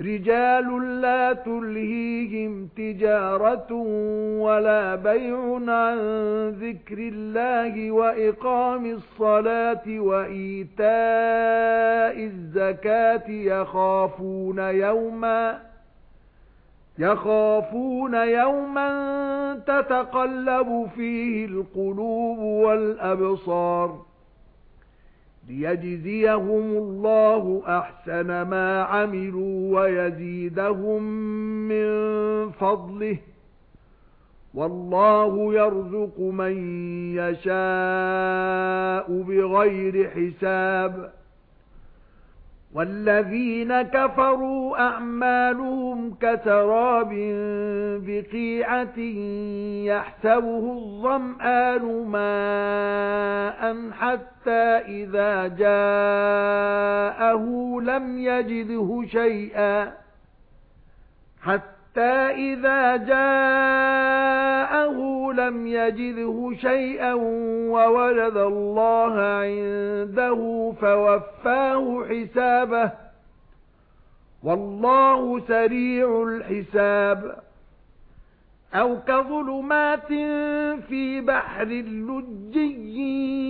رِجَالٌ لَّا تُلْهِيهِمْ تِجَارَةٌ وَلَا بَيْعٌ عَن ذِكْرِ اللَّهِ وَإِقَامِ الصَّلَاةِ وَإِيتَاءِ الزَّكَاةِ يَخَافُونَ يَوْمًا يَخَافُونَ يَوْمًا تَتَقَلَّبُ فِيهِ الْقُلُوبُ وَالْأَبْصَارُ لِيَجْزِيَهُمُ اللَّهُ أَحْسَنَ مَا عَمِلُوا وَيَزِيدَهُم مِّن فَضْلِهِ وَاللَّهُ يَرْزُقُ مَن يَشَاءُ بِغَيْرِ حِسَابٍ وَالَّذِينَ كَفَرُوا أَعْمَالُهُمْ كَسَرَابٍ بِقِيعَةٍ يَحْسَبُهُ الظَّمْآنُ مَاءً حَتَّى إِذَا جَاءَهُ لَمْ يَجِدْهُ شَيْئًا. حَتَّى إِذَا جَاءَهُ لَمْ يَجِدْهُ شَيْئًا وَوَجَدَ اللَّهَ عِندَهُ فَوَفَّاهُ حِسَابَهُ. وَاللَّهُ سَرِيعُ الْحِسَابِ. أَوْ كَظُلُمَاتٍ فِي بَحْرٍ لُجِّيٍّ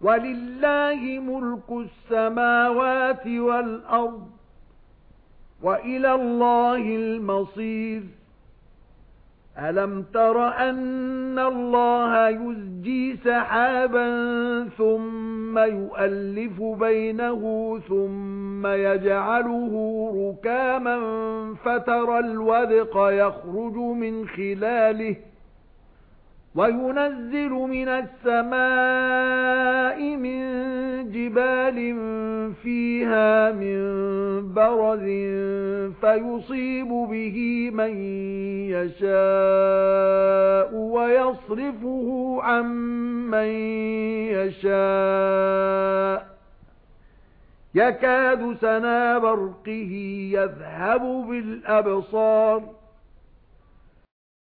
وَلِلَّهِ مُلْكُ السَّمَاوَاتِ وَالْأَرْضِ وَإِلَى اللَّهِ الْمَصِيرُ. أَلَمْ تَرَ أَنَّ اللَّهَ يُزْجِي سَحَابًا ثُمَّ يُؤَلِّفُ بَيْنَهُ ثُمَّ يَجْعَلُهُ رُكَامًا فَتَرَى الْوَدْقَ يَخْرُجُ مِنْ خِلَالِهِ وَيُنَزِّلُ مِنَ السَّمَاءِ مِن جِبَالٍ فِيهَا مِن بَرَدٍ فَيُصِيبُ بِهِ مَن يَشَاءُ وَيَصْرِفُهُ عَن مَّن يَشَاءُ. يَكَادُ سَنَا بَرْقِهِ يَذْهَبُ بِالْأَبْصَارِ.